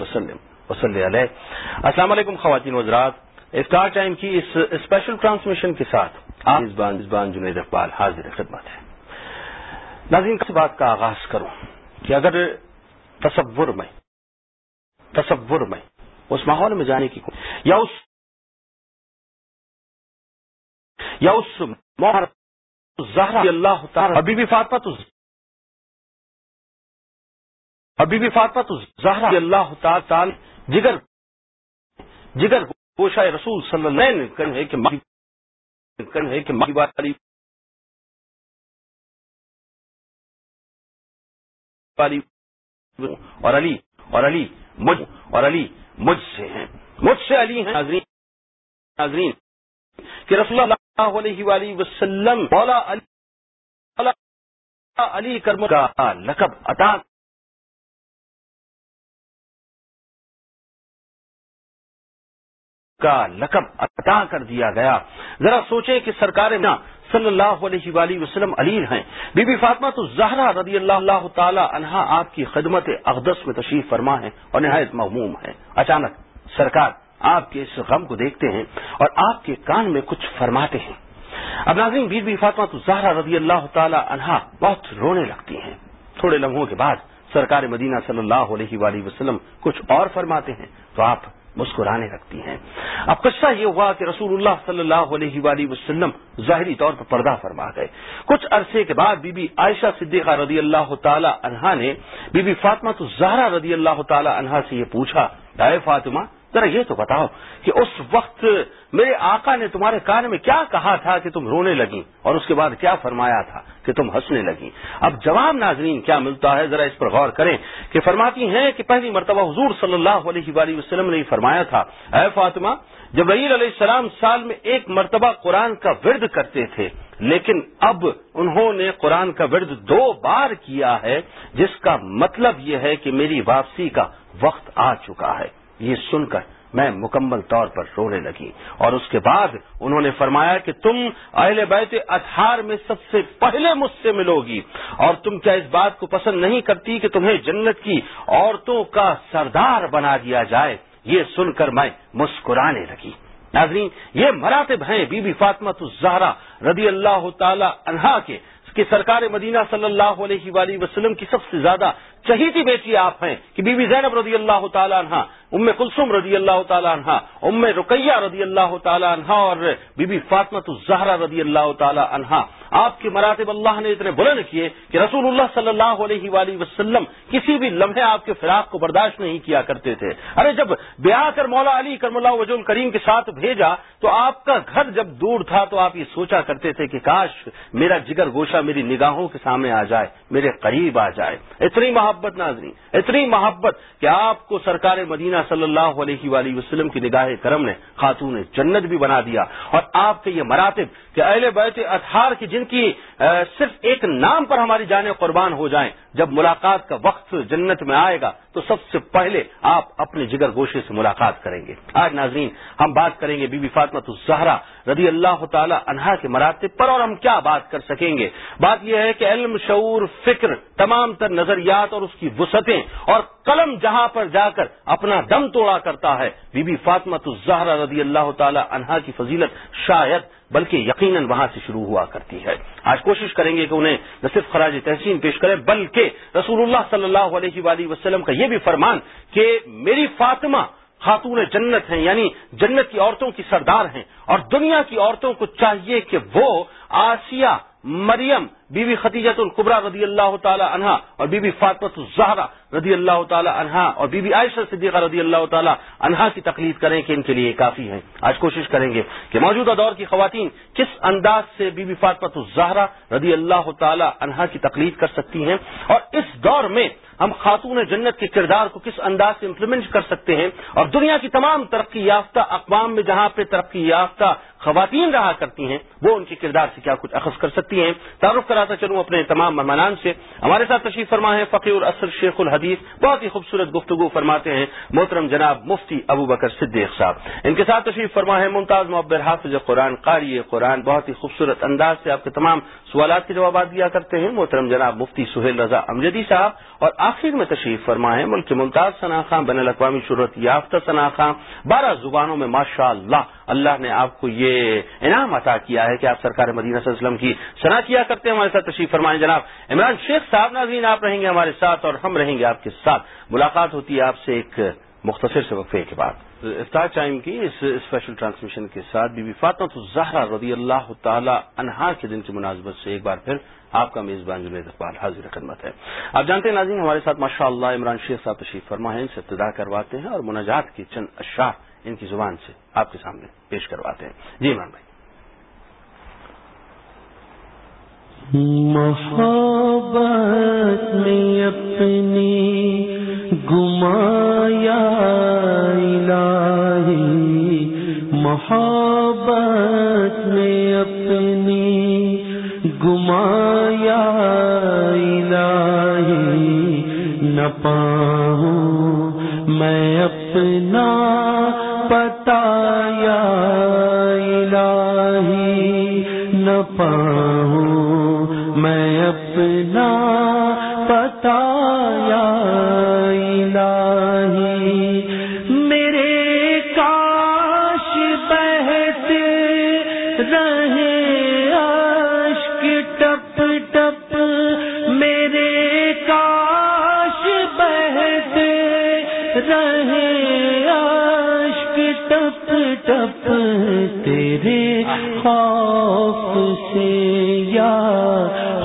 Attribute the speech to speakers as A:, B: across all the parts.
A: وسلم. وسلم علیہ. السلام علیکم خواتین وزرات. اسٹار ٹائم کی اس اسپیشل ٹرانسمیشن کے ساتھ آپ جنید اقبال حاضر خدمت ہے ناظرین کس بات کا آغاز کروں کہ اگر تصور میں تصور میں اس ماحول میں جانے کی یا اس یا اس زہرا اللہ تعالی ابھی بھی فاطمہ تو ابھی بھی فاطمہ تو زہرا اللہ تعالی جگر جگر گوشا رسول صلی اللہ علیہ وسلم ہے کہ ماں کن ہے والی اور علی اور علی مجھ اور علی مجھ سے ہیں۔ مجھ سے علی ہیں ناظرین ناظرین، کہ رسول اللہ علیہ وآلہ وسلم مولا علی علی کرم کا لقب عطا کا لقب عطا کر دیا گیا۔ ذرا سوچیں کہ سرکار صلی اللہ علیہ وآلہ وسلم علی ہیں۔ بی بی فاطمہ تو زہرا رضی اللہ اللہ تعالی عنہا آپ کی خدمت اقدس میں تشریف فرما ہے اور نہایت مغموم ہے۔ اچانک سرکار آپ کے اس غم کو دیکھتے ہیں اور آپ کے کان میں کچھ فرماتے ہیں۔ اب ناظرین، بی بی فاطمہ تو زہرا رضی اللہ تعالی عنہا بہت رونے لگتی ہیں۔ تھوڑے لمحوں کے بعد سرکار مدینہ صلی اللہ علیہ وآلہ وسلم کچھ اور فرماتے ہیں۔ تو آپ مسکرانے لگتی ہیں۔ اب قصہ یہ ہوا کہ رسول اللہ صلی اللہ علیہ وآلہ وسلم ظاہری طور پر پردہ فرما گئے۔ کچھ عرصے کے بعد بی بی عائشہ صدیقہ رضی اللہ تعالی عنہا نے بی بی فاطمہ تو زہرا رضی اللہ تعالی عنہا سے یہ پوچھا، اے فاطمہ ذرا یہ تو بتاؤ کہ اس وقت میرے آقا نے تمہارے کان میں کیا کہا تھا کہ تم رونے لگی اور اس کے بعد کیا فرمایا تھا کہ تم ہنسنے لگی اب جواب ناظرین کیا ملتا ہے؟ ذرا اس پر غور کریں کہ فرماتی ہیں کہ پہلی مرتبہ حضور صلی اللہ علیہ وآلہ وسلم نے فرمایا تھا، اے فاطمہ جب رعیل علیہ السلام سال میں ایک مرتبہ قرآن کا ورد کرتے تھے، لیکن اب انہوں نے قرآن کا ورد دو بار کیا ہے، جس کا مطلب یہ ہے کہ میری واپسی کا وقت آ چکا ہے۔ یہ سن کر میں مکمل طور پر رونے لگی اور اس کے بعد انہوں نے فرمایا کہ تم اہل بیت اطہار میں سب سے پہلے مجھ سے ملو گی اور تم کیا اس بات کو پسند نہیں کرتی کہ تمہیں جنت کی عورتوں کا سردار بنا دیا جائے؟ یہ سن کر میں مسکرانے لگی۔ ناظرین، یہ مراتب ہیں بی بی فاطمہ الزہرا رضی اللہ تعالی عنہا کے کہ سرکار مدینہ صلی اللہ علیہ وآلہ وسلم کی سب سے زیادہ چہیتی بیٹی آپ ہیں کہ بی بی زینب رضی اللہ تعالیٰ عنہ، ام کلثم رضی اللہ تعالیٰ عنہ، ام رقیہ رضی اللہ تعالیٰ عنہ اور بی بی فاطمت الزہرا رضی اللہ تعالیٰ عنہ۔ آپ کے مراتب اللہ نے اتنے بلند کیے کہ رسول اللہ صلی اللہ علیہ وآلہ وسلم کسی بھی لمحے آپ کے فراق کو برداشت نہیں کیا کرتے تھے۔ ارے جب بیاہ کر مولا علی کرم اللہ وجول کریم کے ساتھ بھیجا تو آپ کا گھر جب دور تھا تو آپ یہ سوچا کرتے تھے کہ کاش میرا جگر گوشہ میری نگاہوں کے سامنے آ جائے، میرے قریب آ جائے۔ اتنی محبت محبت ناظرین، اتنی محبت کہ آپ کو سرکار مدینہ صلی اللہ علیہ وآلہ وسلم کی نگاہ کرم نے، خاتون جنت بھی بنا دیا۔ اور آپ کے یہ مراتب کہ اہل بیت اطہار کی جن کی صرف ایک نام پر ہماری جانیں قربان ہو جائیں، جب ملاقات کا وقت جنت میں آئے گا تو سب سے پہلے آپ اپنے جگر گوشے سے ملاقات کریں گے۔ آج ناظرین، ہم بات کریں گے بی بی فاطمت الزہرا رضی اللہ تعالی عنہا کے مراتب پر اور ہم کیا بات کر سکیں گے؟ بات یہ ہے کہ علم، شعور، فکر تمام تر نظریات اور اس کی وسعتیں اور قلم جہاں پر جا کر اپنا دم توڑا کرتا ہے۔ بی بی فاطمت الزہرا رضی اللہ تعالی عنہا کی فضیلت شاید بلکہ یقیناً وہاں سے شروع ہوا کرتی ہے۔ آج کوشش کریں گے کہ انہیں نہ صرف خراج تحسین پیش کریں، بلکہ رسول اللہ صلی اللہ علیہ وآلہ وسلم کا یہ بھی فرمان کہ میری فاطمہ خاتون جنت ہیں یعنی جنت کی عورتوں کی سردار ہیں اور دنیا کی عورتوں کو چاہیے کہ وہ آسیہ مریم بی بی ختیجت القبرا رضی اللہ تعالی عنہا اور بی بی فاطمت الزہرا رضی اللہ تعالی عنہا اور بی بی عائشہ صدیقہ رضی اللہ تعالی عنہا کی تقلید کریں کہ ان کے لیے کافی ہے آج کوشش کریں گے کہ موجودہ دور کی خواتین کس انداز سے بی بی فاطمت الزہرا رضی اللہ تعالی عنہا کی تقلید کر سکتی ہیں اور اس دور میں ہم خاتون جنت کے کردار کو کس انداز سے امپلیمنٹ کر سکتے ہیں اور دنیا کی تمام ترقی یافتہ اقوام میں جہاں پہ ترقی یافتہ خواتین رہا کرتی ہیں، وہ ان کے کردار سے کیا کچھ اخذ کر سکتی ہیں؟ تعارف کراتا چلوں اپنے تمام مہمانان سے۔ ہمارے ساتھ تشریف فرما ہے فقیر الاسر شیخ الحدیث، بہت ہی خوبصورت گفتگو فرماتے ہیں محترم جناب مفتی ابو بکر صدیق صاحب۔ ان کے ساتھ تشریف فرما ہے ممتاز معبر حافظ قرآن، قاری قرآن، بہت ہی خوبصورت انداز سے آپ کے تمام سوالات کے جوابات دیا کرتے ہیں۔ محترم جناب مفتی سہیل رضا امجدی صاحب، اور آخر میں تشریف فرما ہے ملک کے ممتاز شناخواں بین الاقوامی شہرت یافتہ شناخواں بارہ زبانوں میں ماشاء اللہ اللہ نے آپ کو یہ انعام عطا کیا ہے کہ آپ سرکار مدینہ صلی اللہ علیہ وسلم کی شنا کیا کرتے ہیں؟ ہمارے ساتھ تشریف فرمائیں جناب۔ عمران شیخ صاحب ناظرین، آپ رہیں گے ہمارے ساتھ اور ہم رہیں گے آپ کے ساتھ۔ ملاقات ہوتی ہے آپ سے ایک مختصر سے وقفے کے بعد۔ افطار ٹائم کی اس اسپیشل ٹرانسمیشن کے ساتھ بی بی فاطمہ زہرا رضی اللہ تعالی انہا کے دن کی مناسبت سے ایک بار پھر آپ کا میزبان جنید اقبال حاضر خدمت ہے۔ آپ جانتے ہیں ناظرین، ہمارے ساتھ ماشاء اللہ عمران شیخ صاحب تشریف فرما ہے ان سے ابتدا کرواتے ہیں اور مناجات کی چند اشار ان کی زبان سے آپ کے سامنے پیش کرواتے ہیں۔ جی عمران بھائی۔
B: محبت میں اپنی گمایا الہی۔ محبت میں اپنی گمایا الہی۔ نہ پاؤں میں اپنا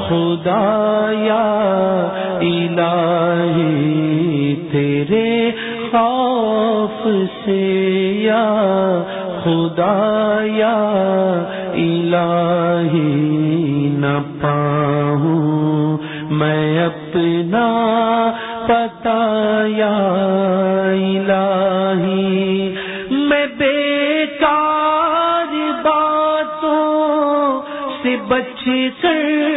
B: خدا یا الہی تیرے خوف سے یا خدا یا الہی نہ پاؤں میں اپنا پتا یا الہی میں بیکار باتوں سے بچ کر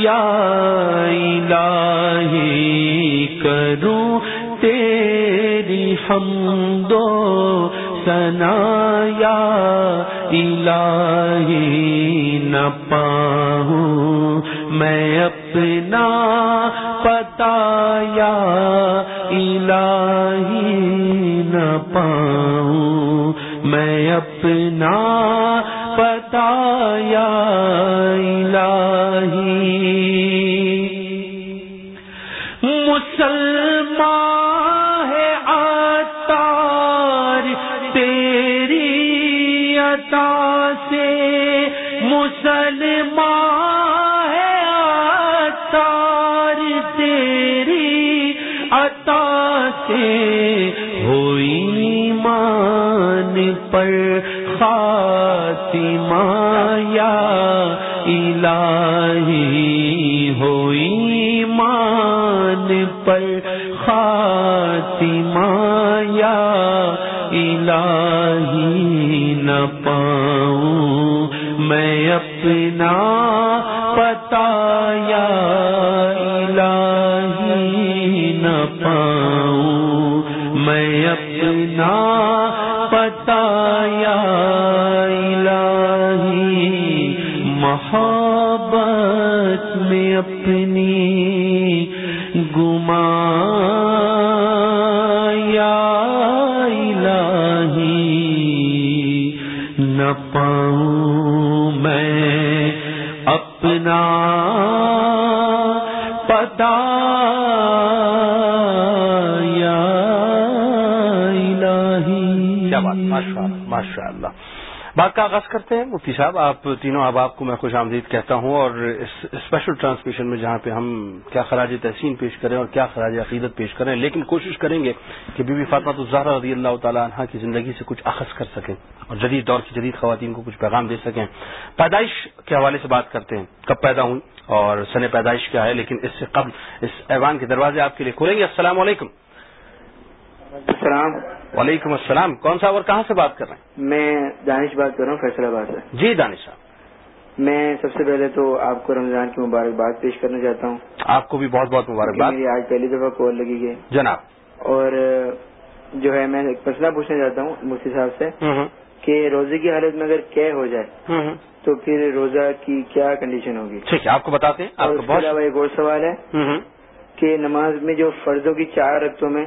B: یا الہی کروں تیری ہم دو سنا یا الہی نہ پاؤں میں اپنا پتا یا مسلمان ہے آتار تیری عطا سے ہوئی مان پر خاتمہ یا الہی ہوئی مان پر خاتمہ یا الہی نہ
A: بات کا آغاز کرتے ہیں۔ مفتی صاحب، آپ تینوں احباب کو میں خوش آمدید کہتا ہوں اور اس اسپیشل ٹرانسمیشن میں جہاں پہ ہم کیا خراج تحسین پیش کریں اور کیا خراج عقیدت پیش کریں، لیکن کوشش کریں گے کہ بی بی فاطمہ الزہرا رضی اللہ تعالیٰ عنہ کی زندگی سے کچھ اخذ کر سکیں اور جدید دور کی جدید خواتین کو کچھ پیغام دے سکیں۔ پیدائش کے حوالے سے بات کرتے ہیں۔ کب پیدا ہوئی اور سن پیدائش کیا ہے، لیکن اس سے قبل اس ایوان کے دروازے آپ کے لیے کھولیں گے۔ السلام علیکم۔
C: السلام۔
A: وعلیکم السلام۔ کون صاحب اور کہاں سے بات کر رہے ہیں؟
C: میں دانش بات کر رہا ہوں فیصلہ آباد سے۔
A: جی دانش صاحب۔
C: میں سب سے پہلے تو آپ کو رمضان کی مبارکباد پیش کرنا چاہتا ہوں۔
A: آپ کو بھی بہت بہت مبارکباد۔
C: میری آج پہلی دفعہ کال لگی گئی۔
A: جناب۔
C: اور جو ہے میں ایک مسئلہ پوچھنا چاہتا ہوں مفتی صاحب سے۔ کہ روزے کی حالت میں اگر کیا ہو جائے تو پھر روزہ کی کیا کنڈیشن ہوگی؟
A: ٹھیک ہے آپ کو بتاتے ہیں۔ آپ بہت
C: ایک اور سوال ہے۔ کہ نماز میں جو فرضوں کی چار رقطوں میں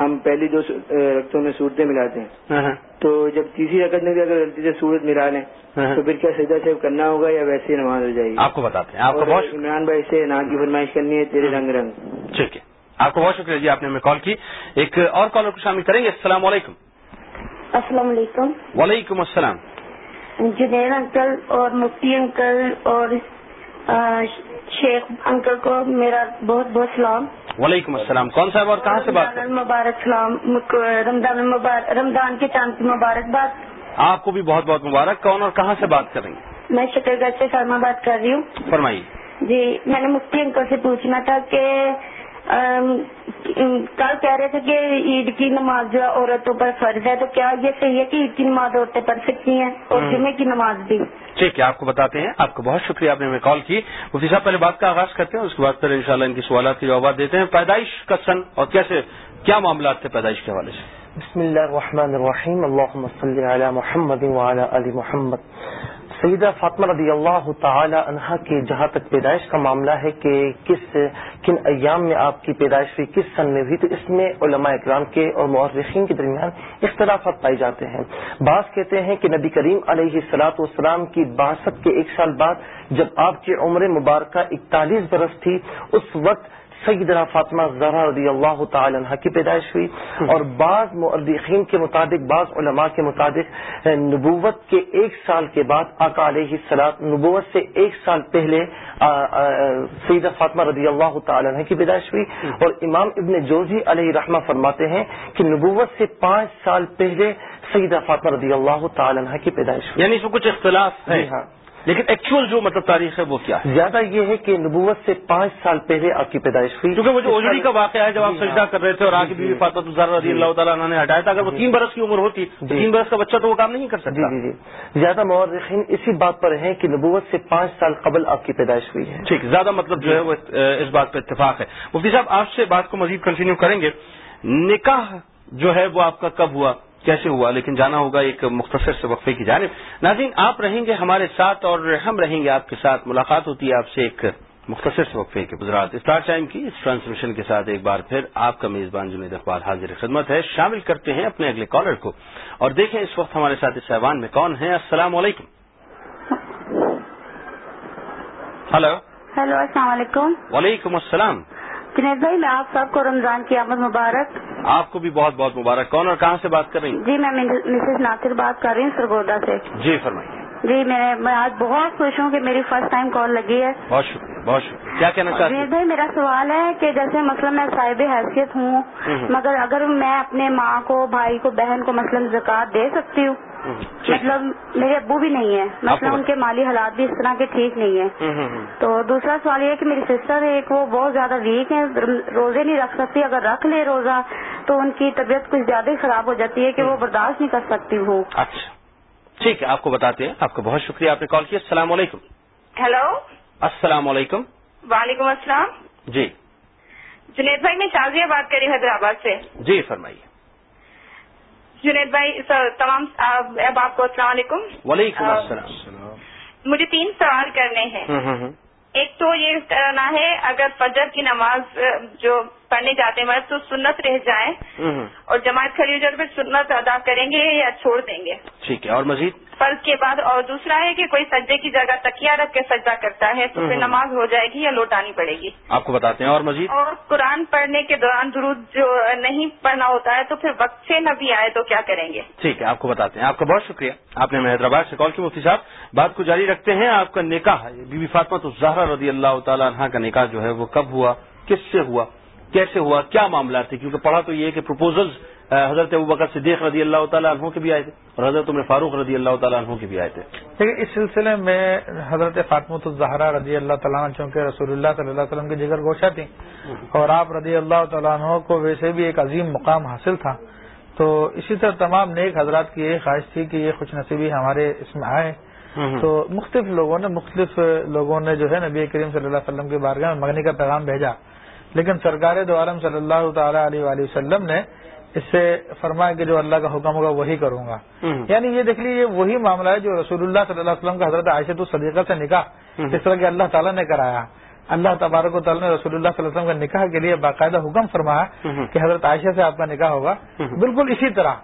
C: ہم پہلی دو رقطوں میں صورتیں ملاتے ہیں۔ تو جب تیسری رقط میں بھی اگر غلطی سے صورت ملا لیں تو پھر کیا سجدہ سے کرنا ہوگا یا ویسے ہی نماز ہو جائے گی؟
A: آپ کو بتاتے ہیں آپ کو بہت
C: عمران بھائی سے نام کی فرمائش کرنی ہے تیرے رنگ رنگ۔
A: ٹھیک ہے۔ آپ کو بہت شکریہ جی آپ نے ہمیں کال کی۔ ایک اور کالر کو شامل کریں گے۔ السلام علیکم۔
D: السلام علیکم۔
A: وعلیکم السلام۔
D: جنید انکل اور مفتی انکل اور شیخ انکل کو میرا بہت بہت سلام۔
A: وعلیکم السلام۔ کون صاحب اور کہاں سے بات
D: المبارک سلام۔ رمضان المبارک رمضان کے چاند کی مبارکباد
A: آپ کو بھی بہت بہت مبارک۔ کون اور کہاں سے بات کر رہی ہیں؟
D: میں شکر گڑھ سے فرما بات کر رہی ہوں۔
A: فرمائیے۔
D: جی میں نے مفتی انکل سے پوچھنا تھا کہ کل کہہ رہے تھے کہ عید کی نماز جو ہے عورتوں پر فرض ہے تو کیا یہ صحیح ہے کہ عید کی نماز عورتیں پڑھ سکتی ہیں اور جمعے کی نماز بھی؟
A: ٹھیک ہے آپ کو بتاتے ہیں۔ آپ کو بہت شکریہ آپ نے ہمیں کال کی۔ مفتی صاحب پہلے بات کا آغاز کرتے ہیں اس کے بعد پھر انشاءاللہ ان کی سوالات کے جوابات دیتے ہیں۔ پیدائش کا سن اور کیسے کیا معاملات تھے پیدائش کے حوالے سے؟
E: بسم اللہ الرحمن الرحیم۔ اللہم صلی علی محمد وعلی آل محمد۔ سیدہ فاطمہ رضی اللہ تعالی عنہا کی جہاں تک پیدائش کا معاملہ ہے کہ کس کن ایام میں آپ کی پیدائش ہوئی، کس سن میں ہوئی، تو اس میں علماء اکرام کے اور مورخین کے درمیان اختلافات پائے جاتے ہیں۔ بعض کہتے ہیں کہ نبی کریم علیہ السلاۃ والسلام کی باسط کے ایک سال بعد جب آپ کی عمر مبارکہ اکتالیس برس تھی، اس وقت سیدنا فاطمہ زہرا رضی اللہ تعالی عنہ کی پیدائش ہوئی اور بعض مؤرخین کے مطابق بعض علماء کے مطابق نبوت کے ایک سال کے بعد آقا علیہ السلام نبوت سے ایک سال پہلے سیدہ فاطمہ رضی اللہ تعالی عنہ کی پیدائش ہوئی اور امام ابن جوزی علیہ رحمہ فرماتے ہیں کہ نبوت سے پانچ سال پہلے سیدہ فاطمہ رضی اللہ تعالی عنہ کی پیدائش ہوئی۔
A: یعنی اس میں کچھ اختلاف ہے۔
E: جی ہاں۔
A: لیکن ایکچوئل جو مطلب تاریخ ہے وہ کیا ہے؟
E: زیادہ یہ ہے کہ نبوت سے پانچ سال پہلے آپ کی پیدائش ہوئی۔
A: کیونکہ وہ جو اوجڑی کا واقعہ ہے جب آپ
E: جی ہاں۔
A: سجدہ کر رہے تھے اور آگے بیوی فاطمہ الزہرا رضی اللہ تعالیٰ عنہ نے ہٹایا تھا اگر وہ تین برس کی عمر ہوتی تو
E: جی۔
A: تین برس کا بچہ تو وہ کام نہیں کر
E: جی
A: سکتا۔
E: جی جی زیادہ مورخین اسی بات پر ہیں کہ نبوت سے پانچ سال قبل آپ کی پیدائش ہوئی ہے۔
A: ٹھیک زیادہ مطلب جو ہے وہ اس بات پہ اتفاق ہے۔ مفتی صاحب آپ سے بات کو مزید کنٹینیو کریں گے۔ نکاح جو ہے وہ آپ کا کب ہوا؟ کیسے ہوا؟ لیکن جانا ہوگا ایک مختصر سے وقفے کی جانب. ناظرین آپ رہیں گے ہمارے ساتھ اور ہم رہیں گے آپ کے ساتھ. ملاقات ہوتی ہے آپ سے ایک مختصر سے وقفے کے گزرات اسٹار ٹائم کی اس ٹرانسمیشن کے ساتھ ایک بار پھر آپ کا میزبان جنید اقبال حاضر خدمت ہے. شامل کرتے ہیں اپنے اگلے کالر کو. اور دیکھیں اس وقت ہمارے ساتھ اس ایوان میں کون ہے السلام علیکم. ہلو.
D: ہیلو السلام علیکم.
A: وعلیکم السلام.
D: جنید بھائی میں آپ سب کو رمضان کی آمد مبارک؟
A: آپ کو بھی بہت بہت مبارک۔ کون اور کہاں سے بات کر رہی ہیں؟
D: جی میں مسز ناصر بات کر رہی ہوں سرگودا سے۔
A: جی فرمائیے۔
D: جی میں میں آج بہت خوش ہوں کہ میری فرسٹ ٹائم کال لگی ہے۔
A: بہت شکریہ بہت شکریہ۔ کیا کہنا چاہتے
D: جی
A: ہیں
D: بھائی میرا سوال ہے کہ جیسے مثلا میں صاحب حیثیت ہوں۔ مگر اگر میں اپنے ماں کو بھائی کو بہن کو مثلا زکوٰۃ دے سکتی ہوں؟ مطلب میرے ابو بھی نہیں ہے مثلا ان کے مالی حالات بھی اس طرح کے ٹھیک نہیں ہے تو دوسرا سوال یہ ہے کہ میری سسٹر ایک وہ بہت زیادہ ویک ہے روزے نہیں رکھ سکتی۔ اگر رکھ لے روزہ تو ان کی طبیعت کچھ زیادہ ہی خراب ہو جاتی ہے کہ وہ برداشت نہیں کر سکتی وہ۔
A: اچھا۔ ٹھیک ہے آپ کو بتاتے ہیں۔ آپ کا بہت شکریہ آپ نے کال کیا۔ السلام علیکم۔
F: ہیلو۔
A: السلام علیکم۔
F: وعلیکم السلام۔
A: جی۔
F: جنید بھائی میں شازیہ بات کر رہی ہوں حیدرآباد سے۔
A: جی فرمائیے۔
F: جنید بھائی سر تمام اب آپ کو السلام علیکم۔
A: وعلیکم السلام۔
F: مجھے تین سوال کرنے ہیں۔ ایک تو یہ کرنا ہے اگر فجر کی نماز جو پڑھنے جاتے ہیں تو سنت رہ جائیں۔ اور جماعت کھڑی ہو جائے تو پھر سنت ادا کریں گے یا چھوڑ دیں گے۔
A: ٹھیک ہے اور مزید؟
F: فرض کے بعد اور دوسرا ہے کہ کوئی سجدے کی جگہ تکیا رکھ کے سجدہ کرتا ہے تو پھر نماز ہو جائے گی یا لوٹانی پڑے گی۔
A: آپ کو بتاتے ہیں اور مزید؟
F: اور قرآن پڑھنے کے دوران درود جو نہیں پڑھنا ہوتا ہے تو پھر وقت سے نبی آئے تو کیا کریں گے؟
A: ٹھیک ہے آپ کو بتاتے ہیں۔ آپ کا بہت شکریہ۔ آپ نے حیدرآباد سے کال کی مفتی صاحب۔ بات کو جاری رکھتے ہیں آپ کا نکاح بی بی فاطمہ تو زہرا رضی اللہ تعالیٰ عنہ کا نکاح جو ہے وہ کب ہوا کس سے ہوا؟ کیسے ہوا کیا معاملات تھے؟ کیونکہ پڑھا تو یہ کہ پروپوزلز حضرت ابو بکر صدیق رضی اللہ تعالیٰ عنہ کے بھی آئے تھے اور حضرت عمر فاروق رضی اللہ تعالیٰ عنہ کے بھی آئے تھے۔
G: لیکن اس سلسلے میں حضرت فاطمۃ الزہرا رضی اللہ تعالیٰ عنہ چونکہ رسول اللہ صلی اللہ علیہ وسلم کی جگر گوشہ تھیں اور آپ رضی اللہ تعالیٰ عنہ کو ویسے بھی ایک عظیم مقام حاصل تھا تو اسی طرح تمام نیک حضرات کی یہ خواہش تھی کہ یہ خوش نصیبی ہمارے اس میں آئے۔ تو مختلف لوگوں نے مختلف لوگوں نے جو ہے نبی کریم صلی اللہ علیہ وسلم کے بارگاہ میں منگنی کا پیغام بھیجا۔ لیکن سرکار دو عالم صلی اللہ تعالی علیہ وآلہ وسلم نے اس سے فرمایا کہ جو اللہ کا حکم ہوگا وہی کروں گا۔ یعنی یہ دیکھ لیجیے وہی معاملہ ہے جو رسول اللہ صلی اللہ علیہ وسلم کا حضرت عائشہ الصدیقہ سے نکاح جس طرح کہ اللہ تعالیٰ نے کرایا۔ اللہ تبارک و تعالیٰ نے رسول اللہ صلی اللہ علیہ وسلم کا نکاح کے لیے باقاعدہ حکم فرمایا کہ حضرت عائشہ سے آپ کا نکاح ہوگا۔ بالکل اسی طرح۔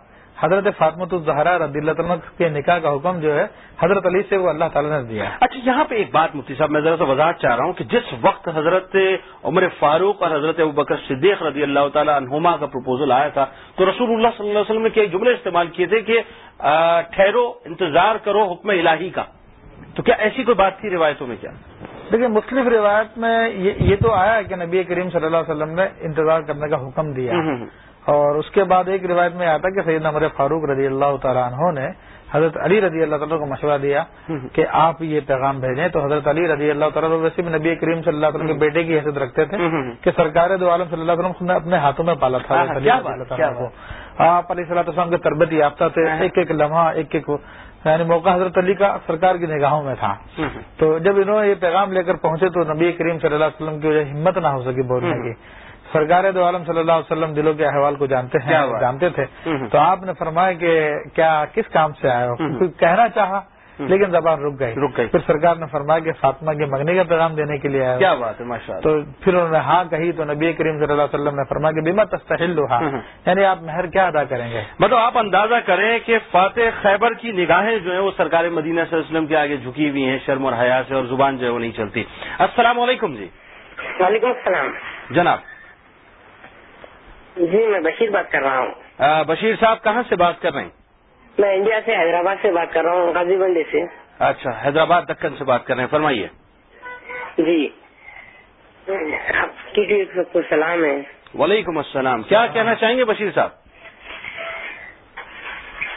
G: حضرت فاطمت الزہرا رضی اللہ تعالیٰ کے نکاح کا حکم جو ہے حضرت علی سے وہ اللہ تعالیٰ نے دیا۔
A: اچھا یہاں پہ ایک بات مفتی صاحب میں ذرا سا وضاحت چاہ رہا ہوں کہ جس وقت حضرت عمر فاروق اور حضرت ابکر صدیق رضی اللہ تعالیٰ عنہما کا پروپوزل آیا تھا تو رسول اللہ صلی اللہ علیہ وسلم نے کئی جملے استعمال کیے تھے کہ ٹھہرو انتظار کرو حکم الہی کا۔ تو کیا ایسی کوئی بات تھی روایتوں میں کیا؟
G: دیکھیے مختلف روایت میں یہ تو آیا کہ نبی کریم صلی اللہ علیہ وسلم نے انتظار کرنے کا حکم دیا۔ اور اس کے بعد ایک روایت میں آتا کہ سیدنا عمر فاروق رضی اللہ تعالیٰ عنہ نے حضرت علی رضی اللہ تعالیٰ کو مشورہ دیا کہ آپ یہ پیغام بھیجیں۔ تو حضرت علی رضی اللہ تعالیٰ ویسے بھی نبی کریم صلی اللہ علیہ وسلم کے بیٹے کی حیثیت رکھتے تھے کہ سرکار دو عالم صلی اللہ علیہ وسلم نے اپنے ہاتھوں میں پالا تھا آپ علیہ صلاح السلام کے تربت یافتہ تھے ایک ایک لمحہ ایک ایک یعنی موقع حضرت علی کا سرکار کی نگاہوں میں تھا۔ تو جب انہوں نے یہ پیغام لے کر پہنچے تو نبی کریم صلی اللہ علیہ وسلم کی وجہ ہمت نہ ہو سکی بولنے کی۔ سرکار دو عالم صلی اللہ علیہ وسلم دلوں کے احوال کو جانتے ہیں جانتے تھے۔ تو آپ نے فرمایا کہ کیا کس کام سے آئے ہو؟ کہنا چاہا لیکن زبان رک گئی۔
A: رک گئی۔
G: پھر سرکار نے فرمایا کہ فاطمہ کے منگنے کا پیغام دینے کے لیے آیا
A: کیا بات ہے ماشاء
G: تو پھر انہوں نے ہاں کہی تو نبی کریم صلی اللہ علیہ وسلم نے فرمایا کہ بیما تستحل ہاں یعنی آپ مہر کیا ادا کریں گے؟
A: مطلب آپ اندازہ کریں کہ فاتح خیبر کی نگاہیں جو ہیں وہ سرکار مدینہ صلی اللہ علیہ وسلم کے آگے جھکی ہوئی ہیں شرم اور حیا سے اور زبان جو ہے وہ نہیں چلتی۔ السلام علیکم جی۔
H: وعلیکم السلام۔
A: جناب۔
H: جی میں بشیر بات کر رہا ہوں۔
A: بشیر صاحب کہاں سے بات کر رہے ہیں؟
H: میں انڈیا سے حیدرآباد سے بات کر رہا ہوں غازی بنڈی سے۔
A: اچھا حیدرآباد دکن سے بات کر رہے ہیں فرمائیے۔
H: جی۔ آپ کی سلام ہے۔
A: وعلیکم السلام۔ کیا کہنا چاہیں گے بشیر صاحب؟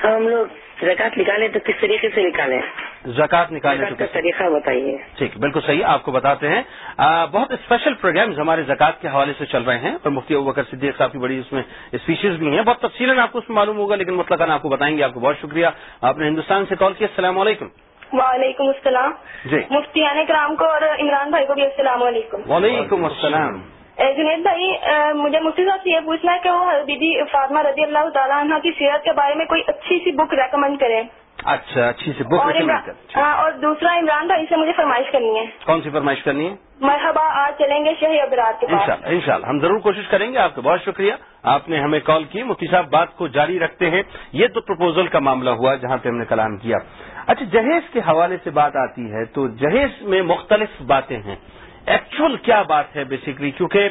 H: ہم لوگ زکات نکالیں تو کس طریقے سے نکالیں؟
A: زکات نکالنے
H: کا طریقہ بتائیے۔
A: ٹھیک بالکل صحیح آپ کو بتاتے ہیں۔ بہت اسپیشل پروگرامز ہمارے زکات کے حوالے سے چل رہے ہیں۔ اور مفتی ابکر صدیق صاحب کی بڑی اس میں اسپیشیز بھی ہیں۔ بہت تفصیل آپ کو اس میں معلوم ہوگا لیکن مطلق آپ کو بتائیں گے۔ آپ کو بہت شکریہ۔ آپ نے ہندوستان سے کال کیا السلام علیکم۔
F: وعلیکم السلام۔
A: جی۔
F: مفتیان کرام کو اور عمران بھائی کو بھی السلام علیکم۔
A: وعلیکم السلام۔
F: جنید بھائی مجھے مفتی صاحب سے یہ پوچھنا ہے کہ وہ بی بی فاطمہ رضی اللہ تعالیٰ عنہ کی سیرت کے بارے میں کوئی اچھی سی بک ریکمینڈ کریں۔
A: اچھا اچھی سی بک
F: ہاں اور دوسرا عمران بھائی سے مجھے فرمائش کرنی ہے۔
A: کون سی فرمائش کرنی ہے؟
F: مرحبا آج چلیں گے شہری ابرات کے
A: شاء اللہ ہم ضرور کوشش کریں گے۔ آپ کا بہت شکریہ۔ آپ نے ہمیں کال کی۔ مفتی صاحب بات کو جاری رکھتے ہیں۔ یہ تو پرپوزل کا معاملہ ہوا جہاں پہ ہم نے کلام کیا۔ اچھا جہیز کے حوالے سے بات آتی ہے تو جہیز میں مختلف باتیں ہیں۔ ایکچوئل کیا بات ہے بیسکلی کیونکہ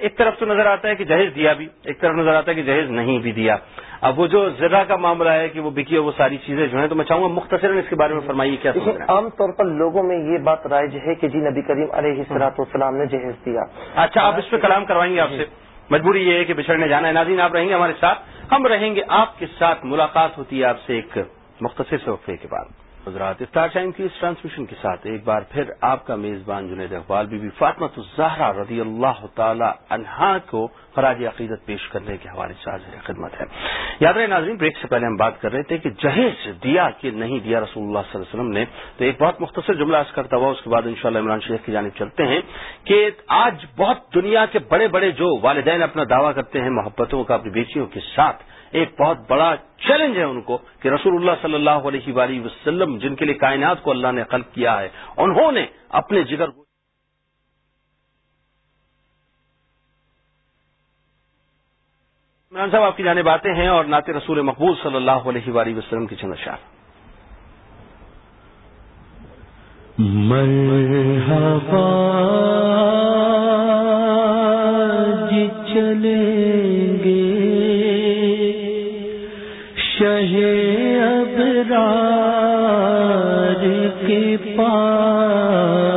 A: ایک طرف تو نظر آتا ہے کہ جہیز دیا بھی ایک طرف نظر آتا ہے کہ جہیز نہیں بھی دیا۔ اب وہ جو ذرا کا معاملہ ہے کہ وہ بکی وہ ساری چیزیں جو ہیں تو میں چاہوں گا مختصر اس کے بارے میں فرمائیے کیا
E: عام طور پر لوگوں میں یہ بات رائج ہے کہ جی نبی کریم علیہ السلاط والسلام نے جہیز دیا۔
A: اچھا آپ اس پہ کلام کروائیں گے آپ سے۔ مجبوری یہ ہے کہ بچھڑنے جانا ہے۔ ناظرین آپ رہیں گے ہمارے ساتھ۔ ہم رہیں گے آپ کے ساتھ ملاقات ہوتی ہے آپ سے ایک مختصر سے وقفے کے بعد۔ حضرات، افطار ٹائم کی اس ٹرانسمیشن کے ساتھ ایک بار پھر آپ کا میزبان جنید اقبال، بی بی فاطمت الزہرا رضی اللہ تعالی عنہا کو خراج عقیدت پیش کرنے کے حوالے سے حاضر خدمت ہے۔ یاد رہے ناظرین، بریک سے پہلے ہم بات کر رہے تھے کہ جہیز دیا کہ نہیں دیا رسول اللہ صلی اللہ علیہ وسلم نے۔ تو ایک بہت مختصر جملہ عرض کرتا ہوا، اس کے بعد انشاءاللہ عمران شیخ کی جانب چلتے ہیں کہ آج بہت دنیا کے بڑے بڑے جو والدین اپنا دعویٰ کرتے ہیں، محبتوں کا، اپنی بیٹیوں کے ساتھ ایک بہت بڑا چیلنج ہے ان کو کہ رسول اللہ صلی اللہ علیہ وآلہ وسلم جن کے لیے کائنات کو اللہ نے خلق کیا ہے، انہوں نے اپنے جگر کو عمران صاحب، آپ کی جانے باتیں ہیں اور نعت رسول مقبول صلی اللہ علیہ وآلہ وسلم کی چند اشار
B: مرحبا جی چلیں اب رار کے پاس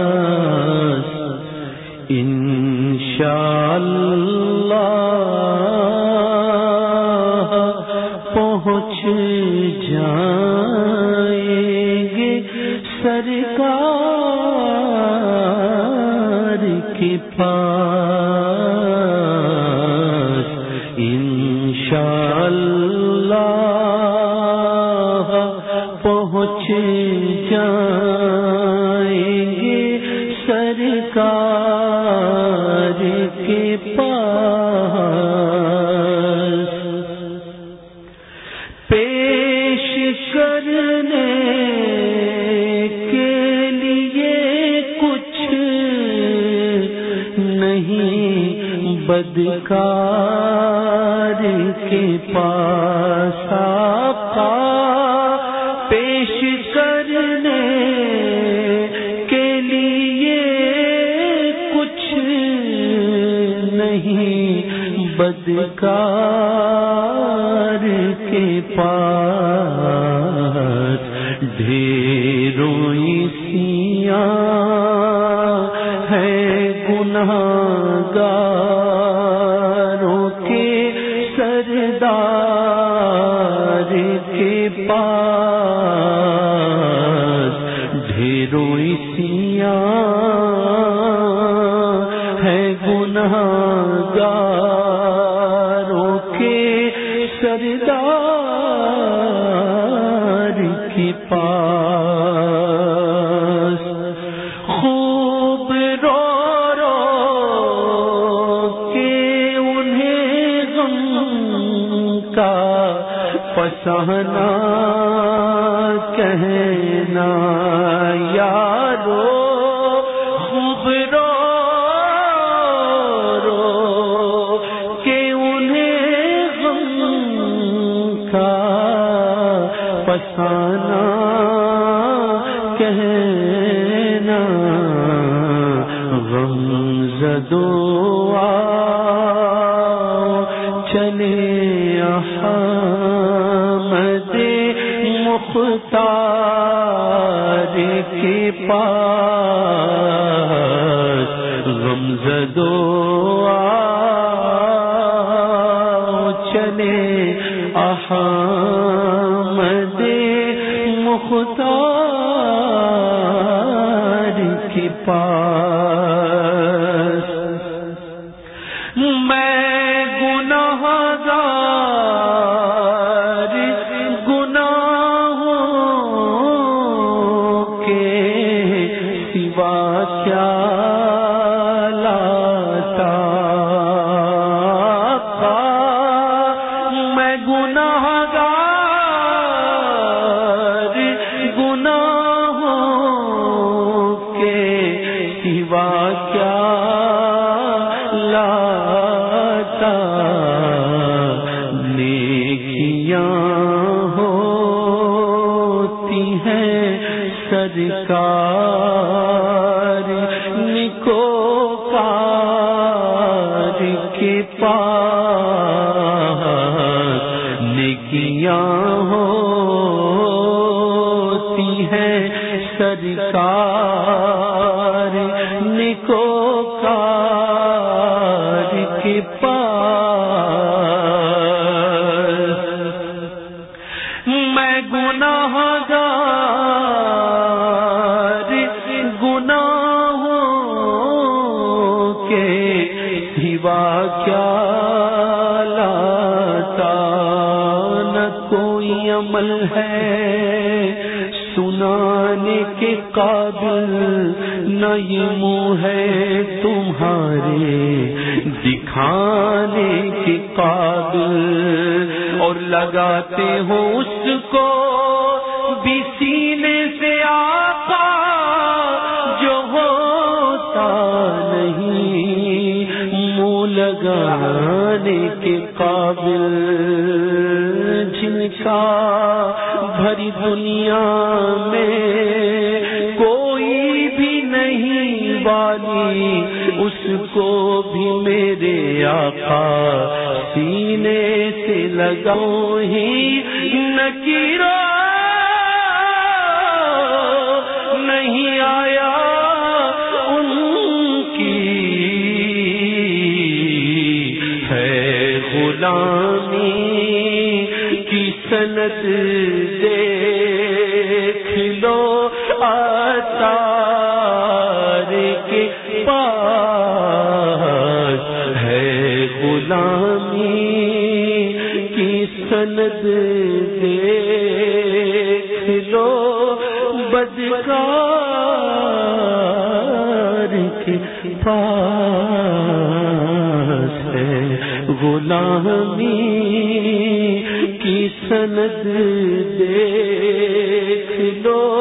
B: بدکار کے پاس آقا پیش کرنے کے لیے کچھ نہیں۔ بدکار کے پاس ڈھیروں سیاں ہے گناہ گاروں مختار کے پاس غم نکو کے پاس میں گناہ گار گناہوں کے سوا کیا لاتا؟ نہ کوئی عمل ہے سنانے کے قابل نہ یہ منہ ہے تمہارے دکھانے کے قابل، اور لگاتے ہو اس کو بھی سینے سے آقا جو ہوتا نہیں، منہ لگانے کے قابل جن کا بھری دنیا اس کو بھی میرے آقا سینے سے لگاؤ ہی نکیرا۔ نہیں آیا ان کی۔ ہے غلامی کی سنت دیکھ لو آتار کے پاس ہے۔ غلامی کی سند دیکھ لو۔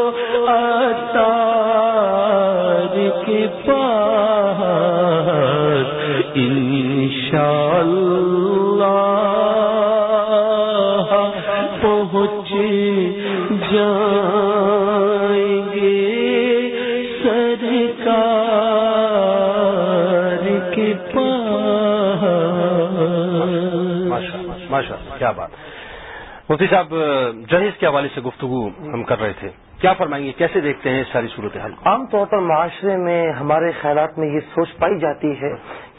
A: مفتی صاحب، جہیز کے حوالے سے گفتگو ہم کر رہے تھے۔ کیا فرمائیں گے؟ کیسے دیکھتے ہیں ساری صورتحال
E: عام طور پر معاشرے میں ہمارے خیالات میں یہ سوچ پائی جاتی ہے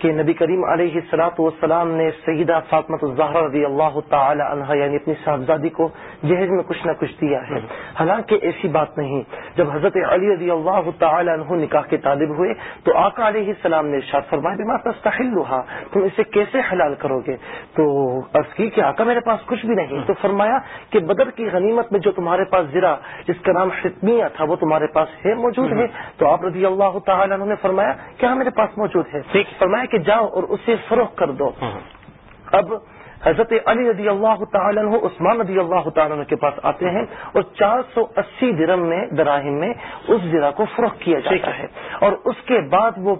E: کہ نبی کریم علیہ السلاط والسلام نے سیدہ فاطمت الظاہر رضی اللہ تعالی عنہ یعنی اپنی صاحبزادی کو جہیز میں کچھ نہ کچھ دیا ہے۔ حالانکہ ایسی بات نہیں جب حضرت علی رضی اللہ تعالی عنہ نکاح کے طالب ہوئے تو آقا علیہ السلام نے ارشاد فرمایا بما تستحل ہوا تم اسے کیسے حلال کرو گے؟ تو عرض کی کہ آقا میرے پاس کچھ بھی نہیں۔ تو فرمایا کہ بدر کی غنیمت میں جو تمہارے پاس زرا جس کا نام حتمیہ تھا وہ تمہارے پاس ہے موجود ہے۔ تو آپ رضی اللہ تعالی عنہ نے فرمایا ہاں میرے پاس موجود ہے؟ فرمایا کہ جاؤ اور اسے فروخت کر دو۔ اب حضرت علی رضی اللہ تعالیٰ عنہ عثمان رضی اللہ تعالیٰ عنہ کے پاس آتے ہیں اور چار سو اسی درم میں دراہم میں اس زرا کو فروخت کیا جاتا ہے۔ اور اس کے بعد وہ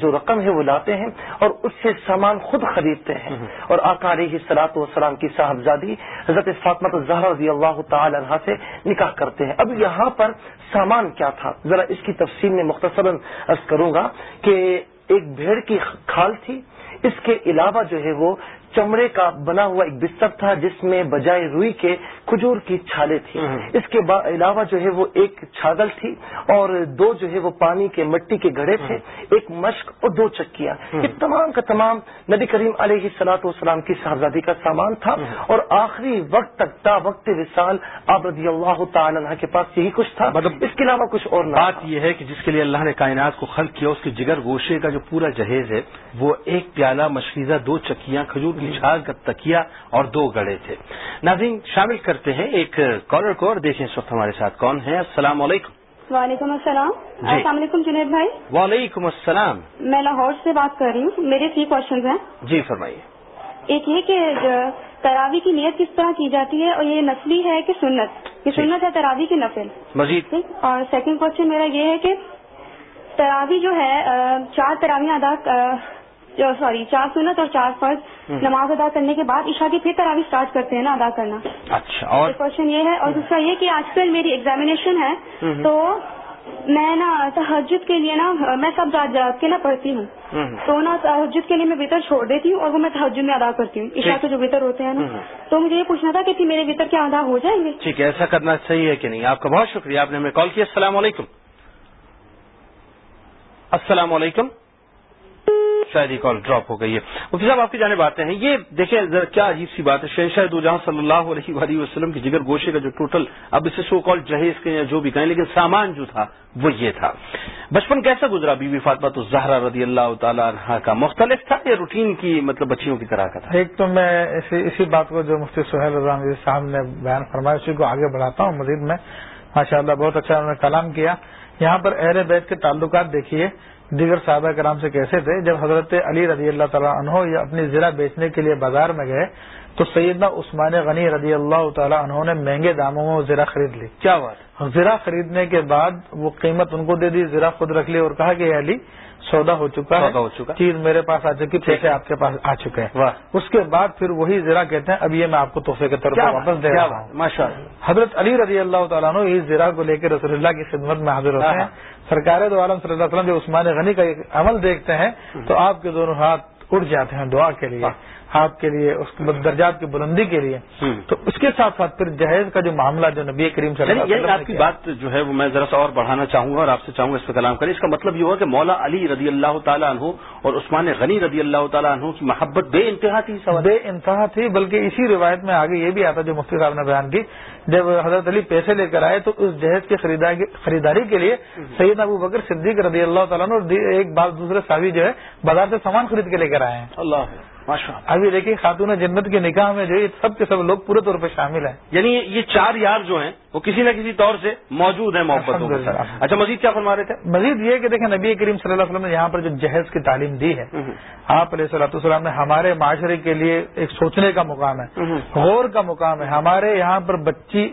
E: جو رقم ہے وہ لاتے ہیں اور اس سے سامان خود خریدتے ہیں۔ اور آقا علیہ سلاط والسلام کی صاحبزادی حضرت فاطمت الزہر رضی اللہ تعالی عنہ سے نکاح کرتے ہیں۔ اب یہاں پر سامان کیا تھا؟ ذرا اس کی تفصیل میں مختصراً عرض کروں گا کہ ایک بھیڑ کی کھال تھی۔ اس کے علاوہ جو ہے وہ چمڑے کا بنا ہوا ایک بستر تھا جس میں بجائے روئی کے کھجور کی چھالیں تھی اس کے علاوہ جو ہے وہ ایک چھاگل تھی اور دو جو ہے وہ پانی کے مٹی کے گھڑے تھے۔ ایک مشق اور دو چکیاں۔ یہ تمام کا تمام نبی کریم علیہ سلاط والسلام کی صاحبزادی کا سامان تھا۔ اور آخری وقت تک تا وقت وصال آپ رضی اللہ تعالی عنہ کے پاس یہی کچھ تھا۔ مطلب اس کے علاوہ کچھ اور
A: بات یہ ہے کہ جس کے لیے اللہ نے کائنات کو خلق کیا اس کے جگر گوشے کا جو پورا جہیز ہے وہ ایک پیالہ مشکیزہ دو چکیاں کھجور کی چھاگ کا تکیا اور دو گڑے تھے۔ ناظرین شامل کرتے ہیں ایک کالر کو اور دیکھیں اس وقت ہمارے ساتھ کون ہے السلام علیکم۔
F: وعلیکم السلام۔
A: جی۔
F: السلام علیکم جنید بھائی۔
A: وعلیکم السلام۔
F: میں لاہور سے بات کر رہی ہوں۔ میرے تھری کوشچنز ہیں۔
A: جی فرمائیے۔
F: ایک یہ کہ تراوی کی نیت کس طرح کی جاتی ہے اور یہ نسلی ہے کہ سنت؟ یہ سنت ہے تراوی کی نفل۔
A: مزید۔
F: اور سیکنڈ کوشچن میرا یہ ہے کہ تراوی جو ہے چار تراویاں ادا سوری چار سنت اور چار فرض نماز ادا کرنے کے بعد عشاء کی پھر تراوی اسٹارٹ کرتے ہیں نا ادا کرنا۔
A: اچھا اور؟
F: کوشچن یہ ہے اور دوسرا یہ کہ آج کل میری ایگزامینیشن ہے تو میں نا تحجد کے لیے نا میں سب رات جات کے نا پڑھتی ہوں۔ تو نا تحجد کے لیے میں وطر چھوڑ دیتی ہوں اور وہ میں تحجد میں ادا کرتی ہوں۔ عشاء کے جو وطر ہوتے ہیں نا تو مجھے یہ پوچھنا تھا کہ میرے وطر کیا ادا ہو جائیں گے؟
A: ٹھیک ہے ایسا کرنا صحیح ہے کہ نہیں؟ آپ کا بہت شکریہ آپ نے ہمیں کال کیا السلام علیکم۔ السلام علیکم۔ شاید یہ کال ڈراپ ہو گئی ہے۔ مفتی صاحب، آپ کی جانب آتے ہیں۔ یہ دیکھیں، ذرا کیا عجیب سی بات ہے۔ شہنشاہ دو جہاں صلی اللہ علیہ وآلہ وسلم کی جگر گوشے کا جو ٹوٹل اب اسے سو کال جہیز کے یا جو بھی کہیں، لیکن سامان جو تھا، وہ یہ تھا۔ بچپن کیسا گزرا؟ بی بی فاطمہ تو زہرا رضی اللہ تعالیٰ عنہ کا مختلف تھا یا روٹین کی مطلب بچیوں کی طرح کا تھا؟
G: ایک تو میں اسی اسی بات کو جو مفتی سہیل رضا جی صاحب نے بیان فرمایا، اسی کو آگے بڑھاتا ہوں مزید میں۔ ماشاء اللہ بہت اچھا انہوں نے کلام کیا۔ یہاں پر اہل بیت کے تعلقات دیکھیے۔ دیگر صحابہ کرام سے کیسے تھے، جب حضرت علی رضی اللہ تعالیٰ عنہ یا اپنی ضلع بیچنے کے لیے بازار میں گئے تو سیدنا عثمان غنی رضی اللہ تعالیٰ عنہ نے مہنگے داموں میں وہ زرہ خرید لی۔
A: کیا بات؟
G: زرا خریدنے کے بعد وہ قیمت ان کو دے دی زرا خود رکھ لی اور کہا کہ علی سودا ہو چکا
A: سودا ہو چکا۔
G: چیز میرے پاس آ چکی پیسے آپ کے پاس آ چکے ہیں۔ اس کے بعد پھر وہی زرا کہتے ہیں اب یہ میں آپ کو تحفے کے طور پر واپس دے رہا ہوں۔ حضرت علی رضی اللہ تعالیٰ عنہ اس زرا کو لے کے رسول اللہ کی خدمت میں حاضر ہوتے ہیں۔ سرکار دو عالم صلی اللہ علیہ وسلم جو عثمان غنی کا ایک عمل دیکھتے ہیں تو آپ کے دونوں ہاتھ اٹھ جاتے ہیں دعا کے لیے۔ آپ کے لیے اس درجات کی بلندی کے لیے۔ تو اس کے ساتھ ساتھ پھر جہیز کا جو معاملہ جو نبی کریم صلی اللہ علیہ
A: یعنی
G: وسلم
A: آپ کی بات جو ہے وہ میں ذرا سا اور بڑھانا چاہوں گا اور آپ سے چاہوں گا اس پہ کلام کریں۔ اس کا مطلب یہ ہوا کہ مولا علی رضی اللہ تعالیٰ عنہ اور عثمان غنی رضی اللہ تعالیٰ عنہ کی محبت بے انتہا تھی
G: بے انتہا تھی بلکہ اسی روایت میں آگے یہ بھی آتا جو مفتی صاحب نے بیان کی جب حضرت علی پیسے لے کر آئے تو اس جہیز کی خریداری کے لیے سید ابو بکر صدیق رضی اللہ تعالیٰ اور ایک بار دوسرے صحابی جو ہے بازار سے سامان خرید کے لے کر آئے ہیں۔
A: اللہ
G: ابھی دیکھیے خاتون جنت کے نکاح میں جو سب کے سب لوگ پورے طور پہ شامل ہیں۔
A: یعنی یہ چار یار جو ہیں وہ کسی نہ کسی طور سے موجود ہیں محبت اچھا مزید کیا فرما رہے تھے؟
G: مزید یہ کہ دیکھیں نبی کریم صلی اللہ علیہ وسلم نے یہاں پر جو جہیز کی تعلیم دی ہے آپ علیہ صلاح السلام نے ہمارے معاشرے کے لیے ایک سوچنے کا مقام ہے غور کا مقام ہے۔ ہمارے یہاں پر بچی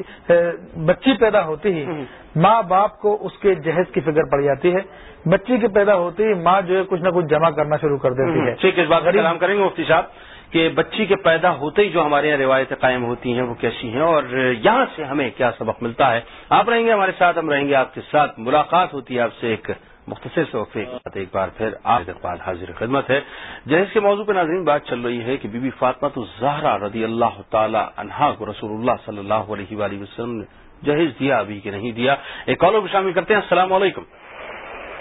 G: بچی پیدا ہوتی ہی ماں باپ کو اس کے جہیز کی فکر پڑ جاتی ہے۔ بچی کے پیدا ہوتی ہی ماں جو ہے کچھ نہ کچھ جمع کرنا شروع کر دیتی ہے۔
A: ٹھیک ہے اس بات کا کریں گے مفتی صاحب۔ کہ بچی کے پیدا ہوتے ہی جو ہمارے یہاں روایتیں قائم ہوتی ہیں وہ کیسی ہیں؟ اور یہاں سے ہمیں کیا سبق ملتا ہے؟ آپ رہیں گے ہمارے ساتھ ہم رہیں گے آپ کے ساتھ۔ ملاقات ہوتی ہے آپ سے ایک مختصر سے وقفے ایک بار پھر۔ آج اقبال حاضر خدمت ہے۔ جہیز کے موضوع پہ ناظرین بات چل رہی ہے کہ بی بی فاطمہ تو زہرا رضی اللہ تعالی عنہا کو رسول اللہ صلی اللہ علیہ وآلہ وسلم نے جہیز دیا ابھی کہ نہیں دیا۔ ایک کالر کو شامل کرتے ہیں۔ السلام علیکم۔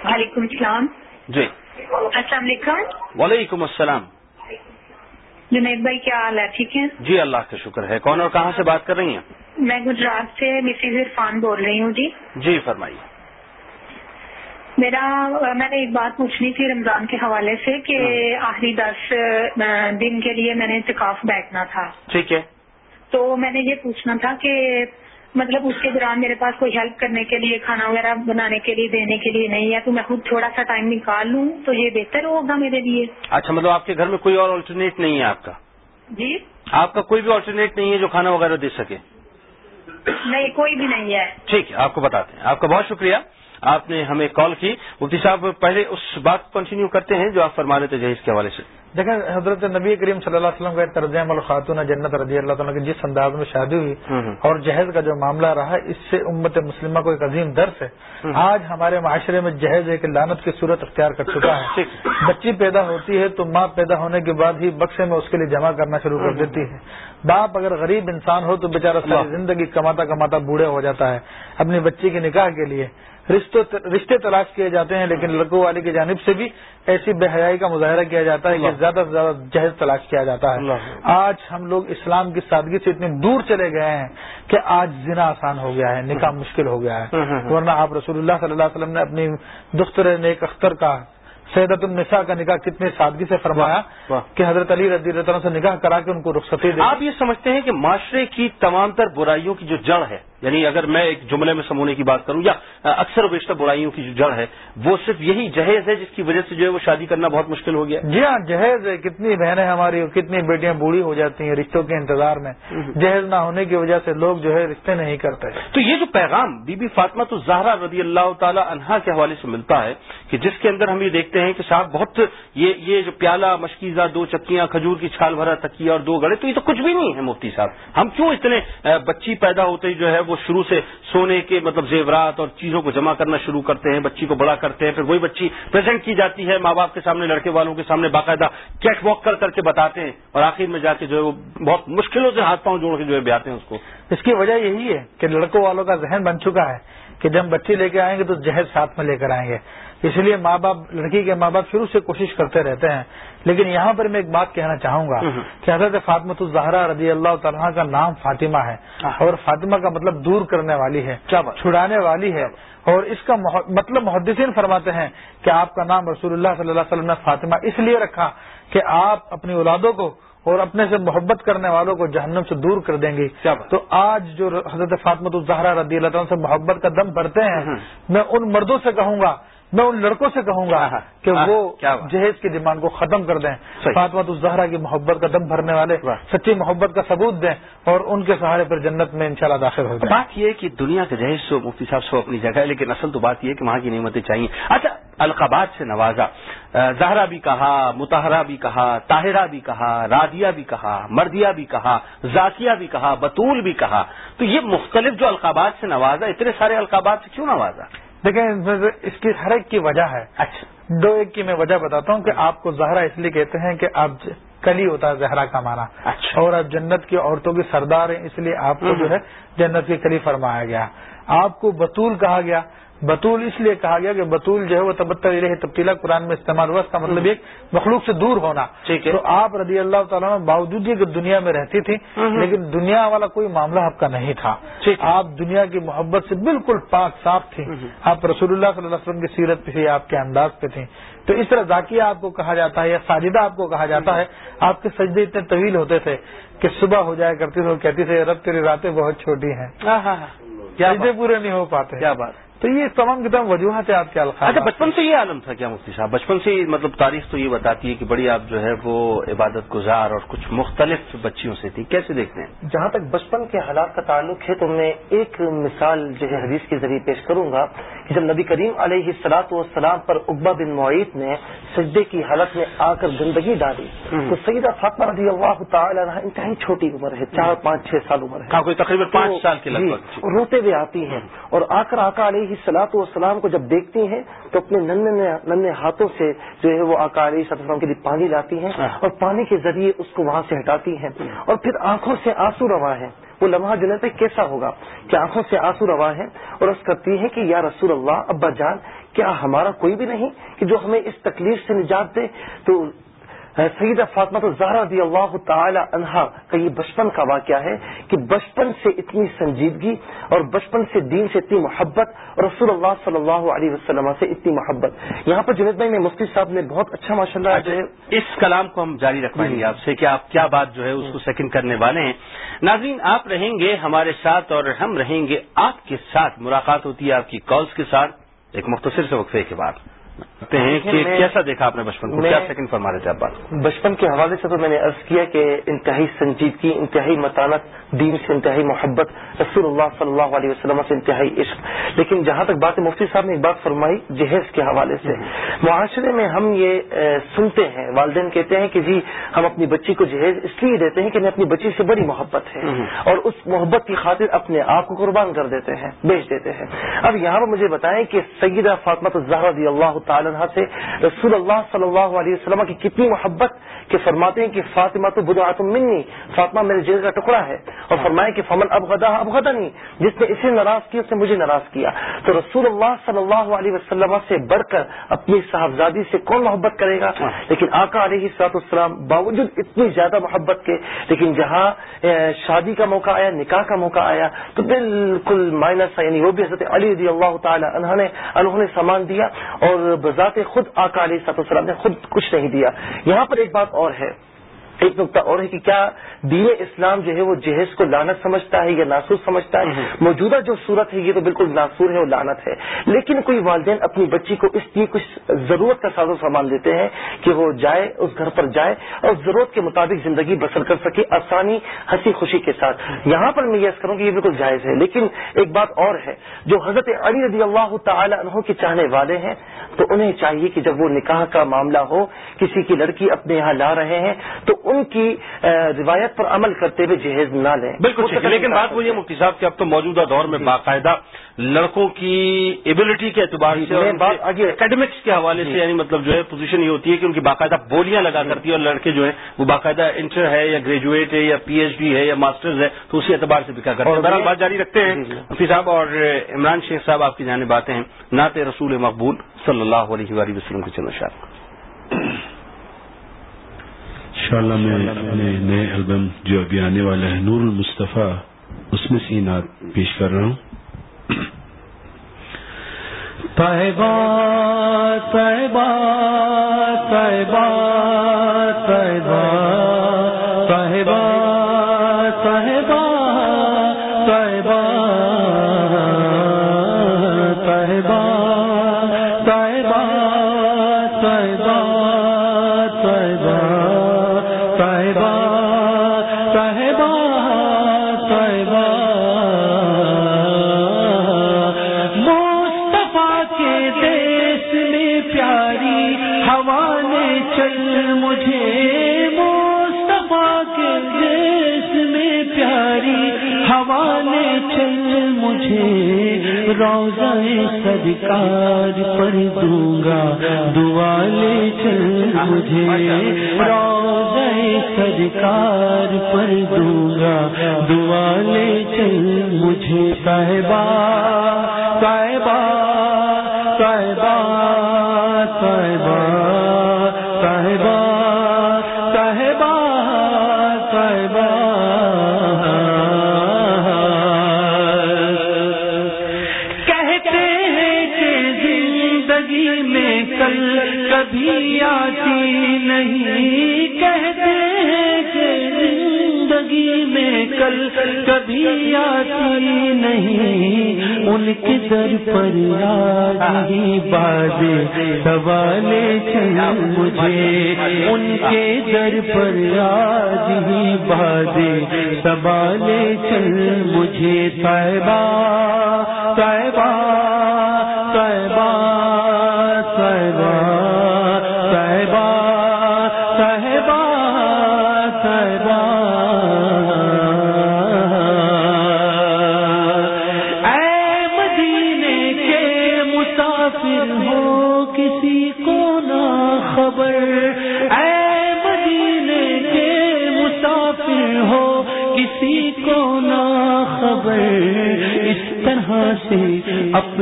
I: وعلیکم السلام۔
A: جی۔
I: السلام علیکم۔
A: وعلیکم السلام۔
I: جنید بھائی کیا حال ہے؟ ٹھیک ہے
A: جی اللہ کا شکر ہے۔ کون اور کہاں سے بات کر رہی ہیں؟
I: میں گجرات سے مسز عرفان بول رہی ہوں جی۔
A: جی فرمائیے۔
I: میرا میں نے ایک بات پوچھنی تھی رمضان کے حوالے سے کہ آخری دس دن کے لیے میں نے اتکاف بیٹھنا تھا۔
A: ٹھیک ہے۔
I: تو میں نے یہ پوچھنا تھا کہ مطلب اس کے دوران میرے پاس کوئی ہیلپ کرنے کے لیے کھانا وغیرہ بنانے کے لیے دینے کے لیے نہیں ہے تو میں خود تھوڑا سا ٹائم نکال لوں تو یہ بہتر ہوگا میرے لیے۔
A: اچھا مطلب آپ کے گھر میں کوئی اور آلٹرنیٹ نہیں ہے آپ کا؟
I: جی؟
A: آپ کا کوئی بھی آلٹرنیٹ نہیں ہے جو کھانا وغیرہ دے سکے؟
I: نہیں کوئی بھی نہیں ہے۔
A: ٹھیک ہے آپ کو بتاتے ہیں۔ آپ کا بہت شکریہ۔ آپ نے ہمیں کال کی۔ مفتی صاحب پہلے اس بات کو کنٹینیو کرتے ہیں جو آپ فرما رہے تھے جہیز کے حوالے سے۔
G: دیکھیں حضرت نبی کریم صلی اللہ علیہ وسلم کا ترجم الخاتون جنت رضی اللہ تعالیٰ کی جس انداز میں شادی ہوئی اور جہیز کا جو معاملہ رہا اس سے امت مسلمہ کو ایک عظیم درس ہے۔ آج ہمارے معاشرے میں جہیز ایک لانت کی صورت اختیار کر چکا ہے۔ بچی پیدا ہوتی ہے تو ماں پیدا ہونے کے بعد ہی بکسے میں اس کے لیے جمع کرنا شروع کر دیتی ہے۔ باپ اگر غریب انسان ہو تو بیچارہ ساری زندگی کماتا کماتا بوڑھے ہو جاتا ہے۔ اپنی بچی کے نکاح کے لیے۔ رشتے تلاش کیے جاتے ہیں لیکن لڑکوں والی کی جانب سے بھی ایسی بے حیائی کا مظاہرہ کیا جاتا ہے کہ زیادہ سے زیادہ جہیز تلاش کیا جاتا ہے۔ آج ہم لوگ اسلام کی سادگی سے اتنے دور چلے گئے ہیں کہ آج زنا آسان ہو گیا ہے نکاح مشکل ہو گیا ہے۔ ورنہ آپ رسول اللہ صلی اللہ علیہ وسلم نے اپنی دختر نیک اختر کا سیدت النساء کا نکاح کتنے سادگی سے فرمایا کہ حضرت علی رضی اللہ سے نکاح کرا کے ان کو رخصتی دے
A: آپ یہ سمجھتے ہیں کہ معاشرے کی تمام تر برائیوں کی جو جڑ ہے یعنی اگر میں ایک جملے میں سمونے کی بات کروں یا اکثر و بیشتر برائیوں کی جو جڑ ہے وہ صرف یہی جہیز ہے جس کی وجہ سے جو ہے وہ شادی کرنا بہت مشکل ہو گیا۔
G: جی ہاں جہیز ہے کتنی بہنیں ہماری کتنی بیٹیاں بوڑھی ہو جاتی ہیں رشتوں کے انتظار میں۔ جہیز نہ ہونے کی وجہ سے لوگ جو ہے رشتے نہیں کرتے۔
A: تو یہ جو پیغام بی بی فاطمہ تو زہرا رضی اللہ تعالی عنہا کے حوالے سے ملتا ہے کہ جس کے اندر ہم یہ دیکھتے ہیں کہ صاحب بہت یہ یہ جو پیالہ مشکیزہ دو چکیاں، کھجور کی چھال بھرا تکیا اور دو گڑے، تو یہ تو کچھ بھی نہیں ہے مفتی صاحب۔ ہم کیوں اتنے بچی پیدا ہوتے ہی جو ہے وہ شروع سے سونے کے مطلب زیورات اور چیزوں کو جمع کرنا شروع کرتے ہیں، بچی کو بڑا کرتے ہیں، پھر وہی بچی پریزنٹ کی جاتی ہے، ماں باپ کے سامنے، لڑکے والوں کے سامنے باقاعدہ کیٹ واک کر کر کے بتاتے ہیں اور آخر میں جا کے جو ہے وہ بہت مشکلوں سے ہاتھ پاؤں جوڑ کے جو ہے بیاتے ہیں اس کو۔
G: اس کی وجہ یہی ہے کہ لڑکوں والوں کا ذہن بن چکا ہے کہ جب بچی لے کے آئیں گے تو جہیز ساتھ میں لے کر آئیں گے۔ اس لیے ماں باپ لڑکی کے ماں باپ شروع سے کوشش کرتے رہتے ہیں۔ لیکن یہاں پر میں ایک بات کہنا چاہوں گا کہ حضرت فاطمت الزہرا رضی اللہ تعالیٰ کا نام فاطمہ ہے اور فاطمہ کا مطلب دور کرنے والی ہے چھڑانے والی ہے۔ اور اس کا مطلب محدثین فرماتے ہیں کہ آپ کا نام رسول اللہ صلی اللہ علیہ وسلم نے فاطمہ اس لیے رکھا کہ آپ اپنی اولادوں کو اور اپنے سے محبت کرنے والوں کو جہنم سے دور کر دیں گی تو آج جو حضرت فاطمت الزہرا رضی اللہ تعالیٰ سے محبت کا دم بھرتے ہیں میں ان مردوں سے کہوں گا میں ان لڑکوں سے کہوں گا کہ وہ۔ جہیز کی ڈیمانڈ کو ختم کر دیں
A: صحیح۔
G: فاطمہ الزہرا کی محبت کا دم بھرنے والے۔ سچی محبت کا ثبوت دیں اور ان کے سہارے پر جنت میں انشاءاللہ داخل ہو جائیں
A: بات یہ کہ دنیا کا جہیز سو مفتی صاحب سو اپنی جگہ ہے لیکن اصل تو بات یہ ہے کہ وہاں کی نعمتیں چاہیے اچھا القابات سے نوازا زہرا بھی کہا متحرہ بھی کہا طاہرہ بھی کہا رادیہ بھی کہا مردیہ بھی کہا ذاکیہ بھی کہا بطول بھی کہا تو یہ مختلف جو القابات سے نوازا اتنے سارے القابات سے کیوں نوازا
G: دیکھیں اس کی ہر ایک کی وجہ ہے۔
A: اچھا۔
G: دو ایک کی میں وجہ بتاتا ہوں کہ آپ کو زہرا اس لیے کہتے ہیں کہ آپ کلی ہوتا ہے زہرا کا معنی۔
A: اچھا۔
G: اور آپ جنت کی عورتوں کی سردار ہیں اس لیے آپ کو جو ہے جنت کی کلی فرمایا گیا۔ آپ کو بطول کہا گیا۔ بطول اس لیے کہا گیا کہ بطول جو ہے وہ تبتر رہے تبدیلا قرآن میں استعمال ہوا اس کا مطلب ایک مخلوق سے دور ہونا۔
A: ٹھیک ہے۔
G: تو آپ رضی اللہ تعالیٰ باوجود یہ کہ دنیا میں رہتی تھی لیکن دنیا والا کوئی معاملہ آپ کا نہیں تھا۔ آپ دنیا کی محبت سے بالکل پاک صاف تھی آپ رسول اللہ صلی اللہ علیہ وسلم کی سیرت پہ تھی آپ کے انداز پہ تھیں۔ تو اس طرح ذاکیہ آپ کو کہا جاتا ہے یا ساجدہ آپ کو کہا جاتا ہے آپ کے سجدے اتنے طویل ہوتے تھے کہ صبح ہو جایا کرتی تھی اور کہتی تھی رب تیری راتیں بہت چھوٹی ہیں۔
A: کیا
G: پورے نہیں ہو پاتے۔
A: کیا بات۔
G: تو یہ تمام تمام وجوہات ہیں آپ کے الخاب
A: اچھا بچپن سے یہ عالم تھا کیا مفتی صاحب؟ بچپن سے مطلب تاریخ تو یہ بتاتی ہے کہ بڑی آپ جو ہے وہ عبادت گزار اور کچھ مختلف بچیوں سے تھی۔ کیسے دیکھتے ہیں؟
E: جہاں تک بچپن کے حالات کا تعلق ہے تو میں ایک مثال جو ہے حدیث کے ذریعے پیش کروں گا کہ جب نبی کریم علیہ السلاط والسلام پر اقبا بن معیت نے سجدے کی حالت میں آ کر گندگی ڈالی تو سیدہ فاطمہ رضی اللہ تعالی عنہ انتہائی چھوٹی عمر ہے چار پانچ چھ سال عمر ہے۔
A: ہاں کوئی تقریباً پانچ سال کے لگ
E: جی، روتے ہوئے آتی ہیں اور آ کر آقا علیہ السلاط والسلام کو جب دیکھتی ہیں تو اپنے ننے ننے ہاتھوں سے جو ہے وہ علیہ السلام کے لیے پانی لاتی ہیں اور پانی کے ذریعے اس کو وہاں سے ہٹاتی ہیں۔ اور پھر آنکھوں سے آنسو روا ہے وہ لمحہ جنت پہ کیسا ہوگا؟ کہ آنکھوں سے آنسو روا ہے اور اس کرتی ہے کہ یا رسول اللہ ابا جان کیا ہمارا کوئی بھی نہیں کہ جو ہمیں اس تکلیف سے نجات دے؟ تو سیدہ فاطمہ تو زہرا رضی اللہ تعالی عنہا کا یہ بچپن کا واقعہ ہے کہ بچپن سے اتنی سنجیدگی اور بچپن سے دین سے اتنی محبت اور رسول اللہ صلی اللہ علیہ وسلم سے اتنی محبت۔ یہاں پر جنید بھائی میں مفتی صاحب نے بہت اچھا ماشاء اللہ جو ہے
A: اس کلام کو ہم جاری رکھوائیں گے آپ سے کہ آپ کیا بات جو ہے اس کو سیکنڈ کرنے والے ہیں۔ ناظرین آپ رہیں گے ہمارے ساتھ اور ہم رہیں گے آپ کے ساتھ۔ ملاقات ہوتی ہے آپ کی کالز کے ساتھ ایک مختصر سے وقفے کے بعد۔ ہیں کہ کیسا دیکھا آپ نے بچپن کو؟ کیا سیکنڈ فرما رہے تھے آپ بات؟
E: بچپن کے حوالے سے تو میں نے عرض کیا کہ انتہائی سنجیدگی انتہائی متانت دین سے انتہائی محبت رسول اللہ صلی اللہ علیہ وسلم سے انتہائی عشق۔ لیکن جہاں تک بات مفتی صاحب نے ایک بات فرمائی جہیز کے حوالے سے۔ معاشرے میں ہم یہ سنتے ہیں والدین کہتے ہیں کہ جی ہم اپنی بچی کو جہیز اس لیے دیتے ہیں کہ اپنی بچی سے بڑی محبت ہے۔ اور اس محبت کی خاطر اپنے آپ کو قربان کر دیتے ہیں بیچ دیتے ہیں۔ اب یہاں پر مجھے بتائیں کہ سیدہ فاطمہ رضی اللہ تعالی عنہ سے رسول اللہ صلی اللہ علیہ وسلم کی کتنی محبت کہ فرماتے ہیں کہ فاطمہ تو بدعات منی فاطمہ میرے جیل کا ٹکڑا ہے اور فرمایا کہ فمن اب غدا اب غدا نہیں جس نے اسے ناراض کیا اس نے مجھے ناراض کیا۔ تو رسول اللہ صلی اللہ علیہ وسلم سے بڑھ کر اپنی صاحبزادی سے کون محبت کرے گا؟ لیکن آقا علیہ السلاط السلام باوجود اتنی زیادہ محبت کے لیکن جہاں شادی کا موقع آیا نکاح کا موقع آیا تو بالکل مائنس یعنی وہ بھی حضرت علی رضی اللہ تعالی عنہ نے انہوں نے سامان دیا اور بذات خود آقا علیہ صاحب السلام نے خود کچھ نہیں دیا۔ یہاں پر ایک بات اور ہے۔ ایک نقطہ اور ہے کہ کیا دین اسلام جو ہے وہ جہیز کو لانت سمجھتا ہے یا ناسور سمجھتا ہے؟ موجودہ جو صورت ہے یہ تو بالکل ناسور ہے اور لانت ہے۔ لیکن کوئی والدین اپنی بچی کو اس لیے کچھ ضرورت کا ساز و سامان دیتے ہیں کہ وہ جائے اس گھر پر جائے اور ضرورت کے مطابق زندگی بسر کر سکے آسانی ہنسی خوشی کے ساتھ۔ یہاں پر میں یہ کروں کہ یہ بالکل جائز ہے۔ لیکن ایک بات اور ہے جو حضرت علی رضی اللہ تعالی عنہ کے چاہنے والے ہیں تو انہیں چاہیے کہ جب وہ نکاح کا معاملہ ہو کسی کی لڑکی اپنے یہاں لا رہے ہیں تو ان کی روایت پر عمل کرتے ہوئے جہیز نہ لیں۔
A: بالکل لیکن بات وہ یہ مفتی صاحب کہ اب تو موجودہ دور میں باقاعدہ لڑکوں کی ایبلٹی کے اعتبار سے
E: بات آگے-
A: اکیڈمکس کے حوالے سے یعنی مطلب جو ہے پوزیشن یہ ہوتی ہے کہ ان کی باقاعدہ بولیاں لگا کرتی ہے اور لڑکے جو ہیں وہ باقاعدہ انٹر ہے یا گریجویٹ ہے یا پی ایچ ڈی ہے یا ماسٹرز ہے تو اسی اعتبار سے بکا کرتے ہیں۔ بہرحال بات جاری رکھتے ہیں۔
E: جی، جی۔
A: مفتی صاحب اور عمران شیخ صاحب آپ کی جانب آتے ہیں۔ نعت رسول مقبول صلی اللہ علیہ وسلم کے چند شاہ
J: انشاءاللہ میں اپنے نئے البم جو ابھی آنے والا ہے، نور المصطفیٰ، اس میں سے نعت پیش کر رہا ہوں۔
B: طیبہ طیبہ طیبہ طیبہ سرکار پر دوں گا۔ دعا لے چل مجھے روزہ سرکار پر دوں گا۔ دعالے چل مجھے صاحبہ صاحبہ صاحبہ صاحبہ صاحبہ۔ زندگی میں کل کبھی آتی نہیں۔ کہتے ہیں کہ زندگی میں کل کبھی آتی نہیں۔ ان کے در پر آج ہی باد سوالے چل مجھے۔ ان کے در پر آج ہی باد سوالے چل مجھے۔ صاحبہ صاحبہ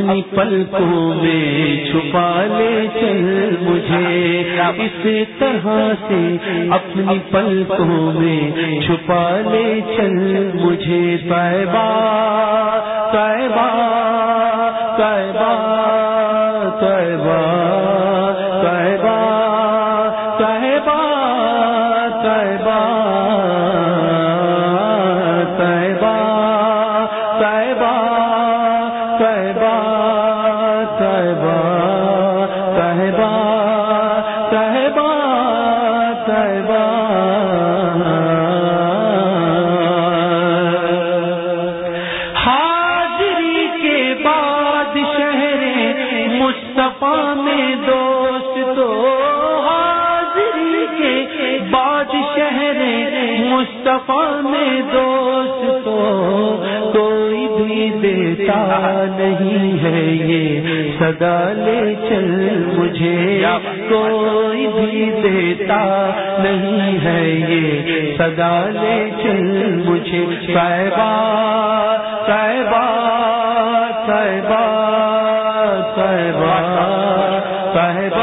B: اپنی پلکوں میں چھپا لے چل مجھے۔ اس طرح سے اپنی پلکوں میں چھپا لے چل مجھے۔ صاحبہ صاحبہ صاحبہ صاحبہ صاحبہ صاحبہ صاحبہ دوست تو کوئی بھی دیتا نہیں ہے یہ۔ صدا لے چل مجھے۔ کوئی بھی دیتا نہیں ہے یہ۔ صدا لے چل مجھے۔ صاحبہ صاحبہ صاحبہ صاحبہ صاحبہ صاحبہ۔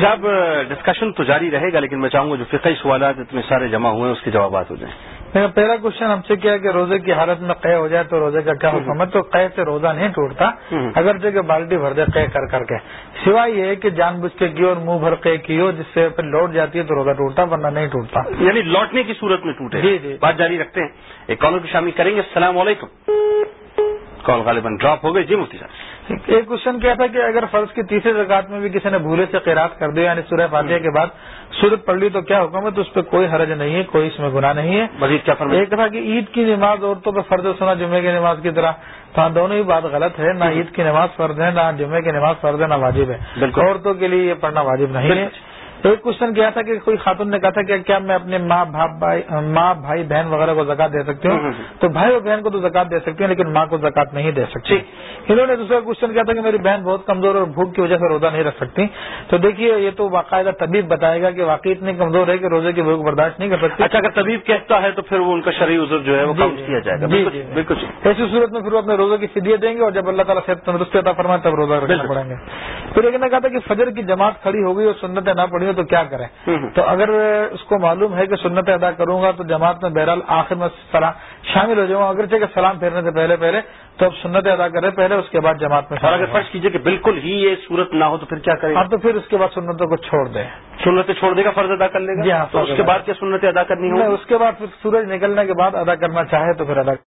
A: مفتی صاحب ڈسکشن تو جاری رہے گا لیکن میں چاہوں گا جو فقہی سوالات اتنے سارے جمع ہوئے ہیں اس کے جوابات ہو جائیں۔
G: میرا پہلا کوشچن ہم سے کیا کہ روزے کی حالت میں قے ہو جائے تو روزے کا کیا حکم ہے؟ تو قے سے روزہ نہیں ٹوٹتا اگرچہ کہ بالٹی بھر دے قے کر کر کے۔ سوائے یہ ہے کہ جان بوجھ کے کی اور منہ بھر قے کی ہو جس سے پھر لوٹ جاتی ہے تو روزہ ٹوٹتا ورنہ نہیں ٹوٹتا۔
A: یعنی لوٹنے کی صورت میں ٹوٹے۔
G: جی، جی۔
A: بات جاری رکھتے ہیں۔ ایک کالر کی شامل کریں گے۔ السلام علیکم۔ کال غالباً ڈراپ ہو گئی؟ جی مفتی صاحب.
G: ایک کوشچن کیا تھا کہ اگر فرض کی تیسرے زکات میں بھی کسی نے بھولے سے قیرات کر دیا یعنی سورہ فاتحہ کے بعد سورت پڑھ لی تو کیا حکم ہے تو اس پہ کوئی حرج نہیں ہے کوئی اس میں گناہ نہیں ہے۔
A: مزید کیا
G: ایک تھا کہ عید کی نماز عورتوں پہ فرض سنا جمعے کی نماز کی طرح۔ ہاں دونوں ہی بات غلط ہے نہ عید کی نماز فرض ہے نہ جمعے کی نماز فرض ہے نہ واجب ہے۔ عورتوں کے لیے یہ پڑھنا واجب نہیں ہے۔ ایک کوشچن کیا تھا کہ کوئی خاتون نے کہا تھا کہ کیا میں اپنے ماں باپ بھائی ماں بھائی بہن وغیرہ کو زکات دے سکتی ہوں؟ تو بھائی اور بہن کو تو زکات دے سکتی ہوں لیکن ماں کو زکات نہیں دے سکتی۔ انہوں نے دوسرا کوشچن کیا تھا کہ میری بہن بہت کمزور اور بھوک کی وجہ سے روزہ نہیں رکھ سکتی۔ تو دیکھیے یہ تو باقاعدہ طبیب بتائے گا کہ واقعی اتنی کمزور ہے کہ روزے کی بھوک برداشت نہیں کر سکتی۔
A: اچھا اگر طبیب کہتا ہے تو پھر وہ ان کا شرعی عذر جو ہے وہ
G: جی،
A: کاؤنٹ کیا جائے گا۔
G: جی،
A: بالکل
G: جی۔ ایسی صورت میں پھر وہ اپنے روزے کی فدیے دیں گے اور جب اللہ تعالیٰ صحت تندرستی عطا فرمائے تب روزہ رکھنا۔ پڑیں گے۔ پھر ایک نے کہا تھا کہ فجر کی جماعت کھڑی ہو گئی اور سنتیں نہ پڑی ہو تو کیا کریں؟ تو اگر اس کو معلوم ہے کہ سنتیں ادا کروں گا تو جماعت میں بہرحال آخر میں سلام شامل ہو جاؤں گا۔ اگرچہ کہ سلام پھیرنے سے پہلے پہلے تو اب سنتیں ادا کرے پہلے اس کے بعد جماعت میں
A: اگر
G: ہوں۔
A: فرض کیجیے کہ بالکل ہی یہ صورت نہ ہو تو پھر کیا کریں؟
G: ہاں تو پھر اس کے بعد سنتوں کو چھوڑ دیں۔
A: سنتیں چھوڑ دے گا فرض ادا کر لے گا؟
G: جی ہاں،
A: اس کے بعد کیا سنتیں ادا کرنی ہوگی؟
G: اس کے بعد پھر سورج نکلنے کے بعد ادا کرنا چاہے تو پھر ادا۔